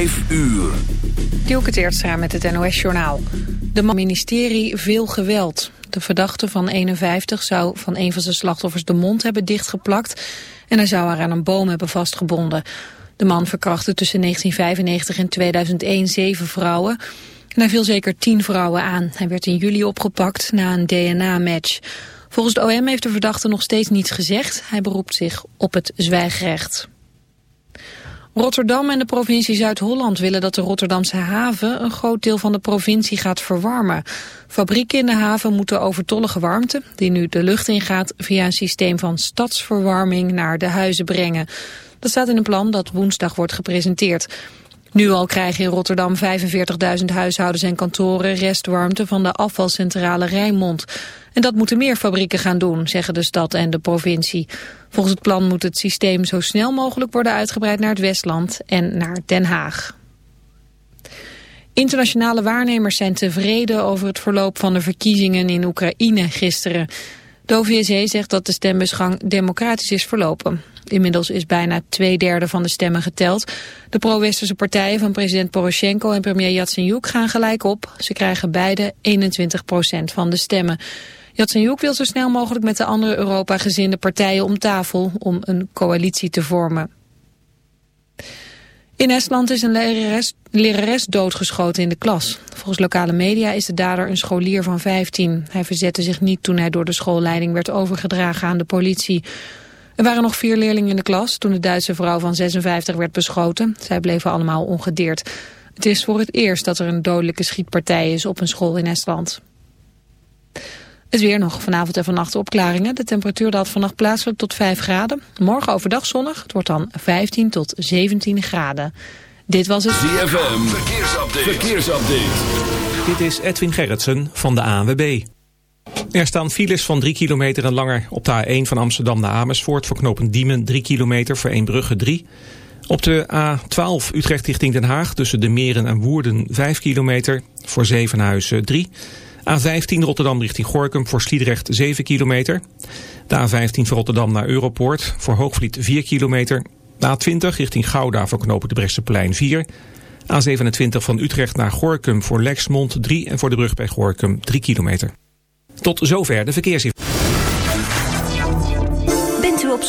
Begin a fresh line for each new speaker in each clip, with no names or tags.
5 uur.
Dielke Teertstra met het NOS-journaal. De ministerie veel geweld. De verdachte van 51 zou van een van zijn slachtoffers de mond hebben dichtgeplakt... en hij zou haar aan een boom hebben vastgebonden. De man verkrachtte tussen 1995 en 2001 zeven vrouwen... en hij viel zeker tien vrouwen aan. Hij werd in juli opgepakt na een DNA-match. Volgens de OM heeft de verdachte nog steeds niets gezegd. Hij beroept zich op het zwijgrecht. Rotterdam en de provincie Zuid-Holland willen dat de Rotterdamse haven een groot deel van de provincie gaat verwarmen. Fabrieken in de haven moeten overtollige warmte, die nu de lucht ingaat, via een systeem van stadsverwarming naar de huizen brengen. Dat staat in een plan dat woensdag wordt gepresenteerd. Nu al krijgen in Rotterdam 45.000 huishoudens en kantoren restwarmte van de afvalcentrale Rijnmond. En dat moeten meer fabrieken gaan doen, zeggen de stad en de provincie. Volgens het plan moet het systeem zo snel mogelijk worden uitgebreid naar het Westland en naar Den Haag. Internationale waarnemers zijn tevreden over het verloop van de verkiezingen in Oekraïne gisteren. De OVSE zegt dat de stembusgang democratisch is verlopen. Inmiddels is bijna twee derde van de stemmen geteld. De pro-westerse partijen van president Poroshenko en premier Yatsenyuk gaan gelijk op. Ze krijgen beide 21 procent van de stemmen. Yatsenyuk wil zo snel mogelijk met de andere Europa-gezinde partijen om tafel om een coalitie te vormen. In Estland is een lerares, lerares doodgeschoten in de klas. Volgens lokale media is de dader een scholier van 15. Hij verzette zich niet toen hij door de schoolleiding werd overgedragen aan de politie. Er waren nog vier leerlingen in de klas toen de Duitse vrouw van 56 werd beschoten. Zij bleven allemaal ongedeerd. Het is voor het eerst dat er een dodelijke schietpartij is op een school in Estland. Het weer nog vanavond en vannacht opklaringen. De temperatuur daalt vannacht plaatselijk tot 5 graden. Morgen overdag zonnig. Het wordt dan 15 tot 17 graden. Dit was het...
ZFM, verkeersupdate. verkeersupdate.
Dit is Edwin Gerritsen van de ANWB. Er staan files van 3 kilometer en langer op de A1 van Amsterdam naar Amersfoort... voor knopen Diemen 3 kilometer, voor Eembrugge 3... Op de A12 Utrecht richting Den Haag tussen de Meren en Woerden 5 kilometer, voor Zevenhuizen 3... A15 Rotterdam richting Gorkum voor Sliedrecht 7 kilometer. De A15 van Rotterdam naar Europoort voor Hoogvliet 4 kilometer. De A20 richting Gouda voor knopen de Brechtseplein 4. A27 van Utrecht naar Gorkum voor Lexmond 3 en voor de brug bij Gorkum 3 kilometer. Tot zover de verkeersinformatie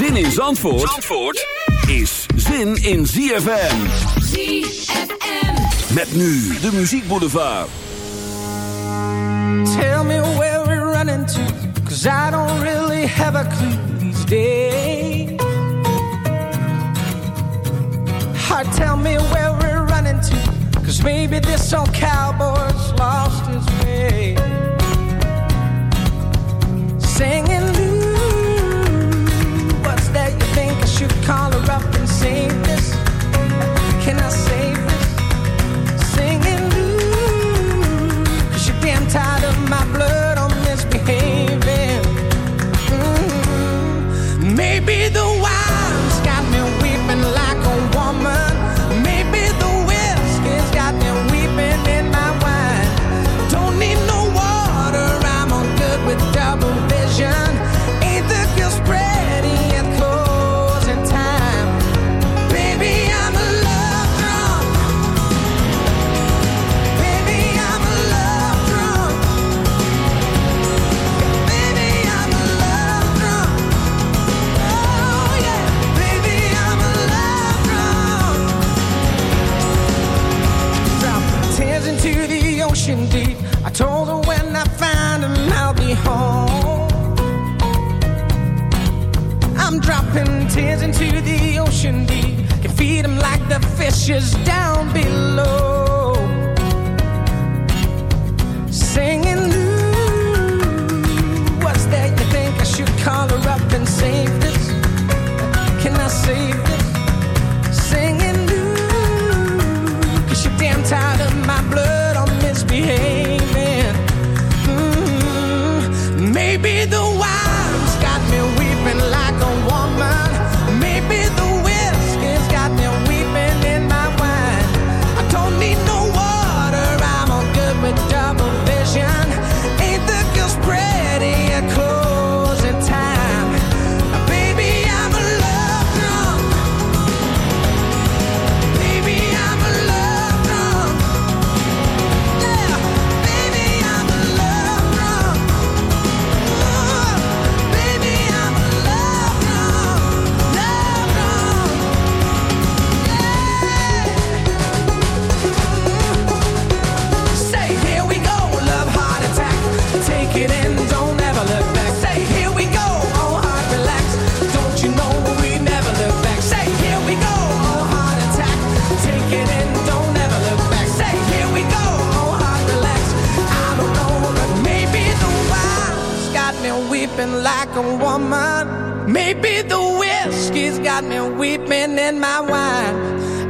Zin in Zandvoort, Zandvoort? is zin in ZFM.
ZFM.
Met nu de muziekboulevard.
Tell me where we're running to, cause I don't really have a clue these days. Heart, tell me where we're running to, cause maybe this old cowboy's lost his way. Singing, same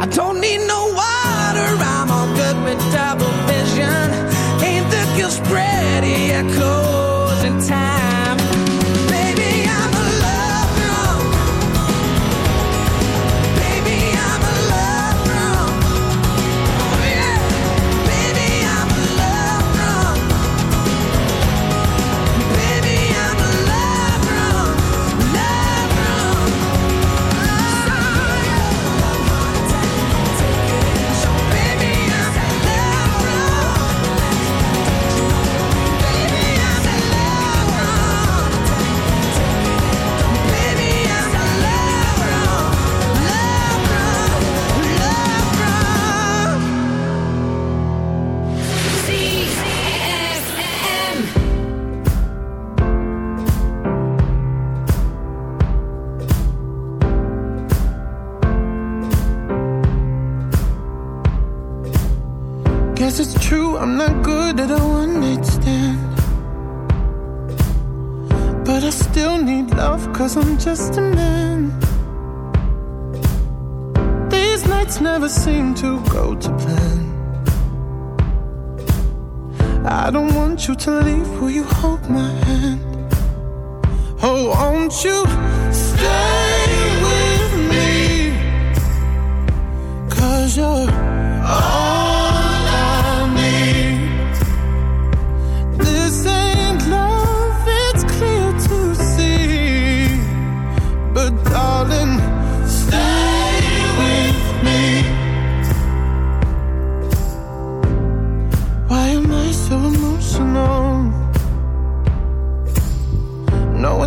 I
don't need no water, I'm all good with double vision. Ain't the guilt spread, Yeah, closing time. just a end. These nights never seem to go to plan. I don't want you to leave. Will you hold my hand? Oh, won't you?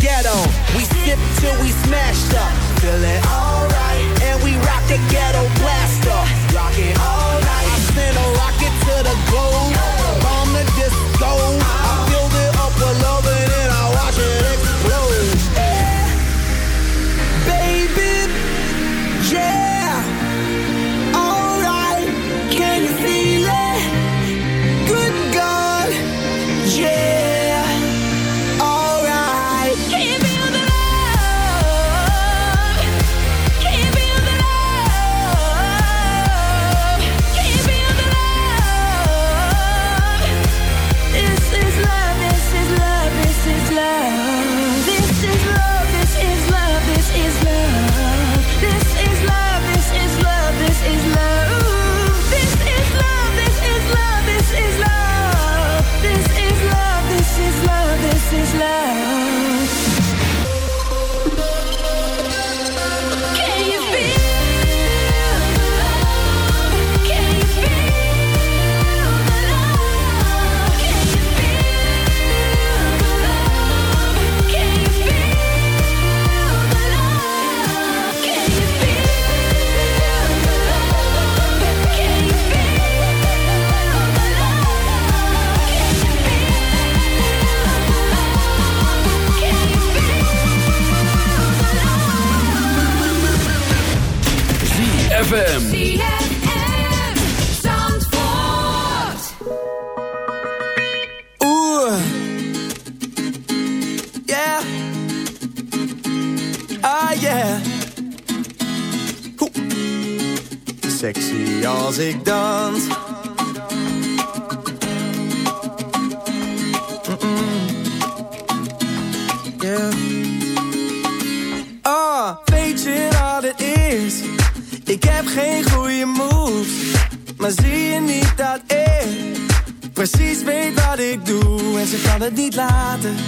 ghetto. We sip till we smashed up. Fill it up.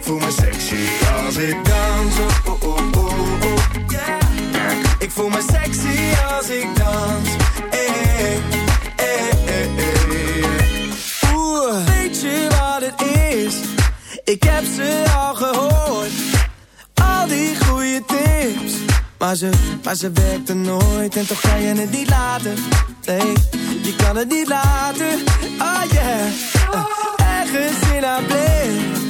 ik voel me sexy als ik dans. Oh, oh, oh. Ik voel me sexy als ik dans. Hey, hey, hey. Oeh, weet je wat het is? Ik heb ze al gehoord. Al die goede tips. Maar ze, maar ze werkte nooit en toch kan je het niet laten. Nee, je kan het niet laten. Oh yeah. Ergens in haar blik.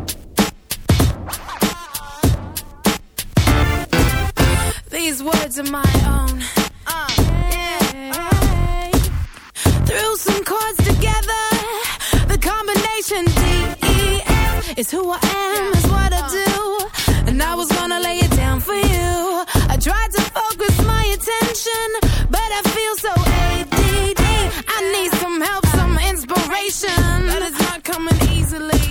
These words are my own. Uh, yeah. Threw some chords together. The combination D E F is who I am, is what I do. And I was gonna lay it down for you. I tried to focus my attention, but I feel so ADD. I need some help, some inspiration, but it's not coming easily.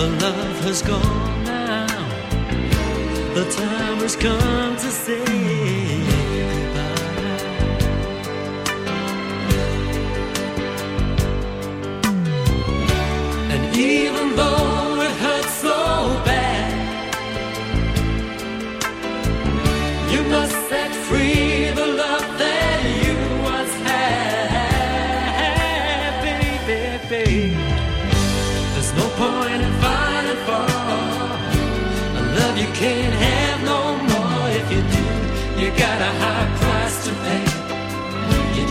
The love
has gone now. The time has come to say.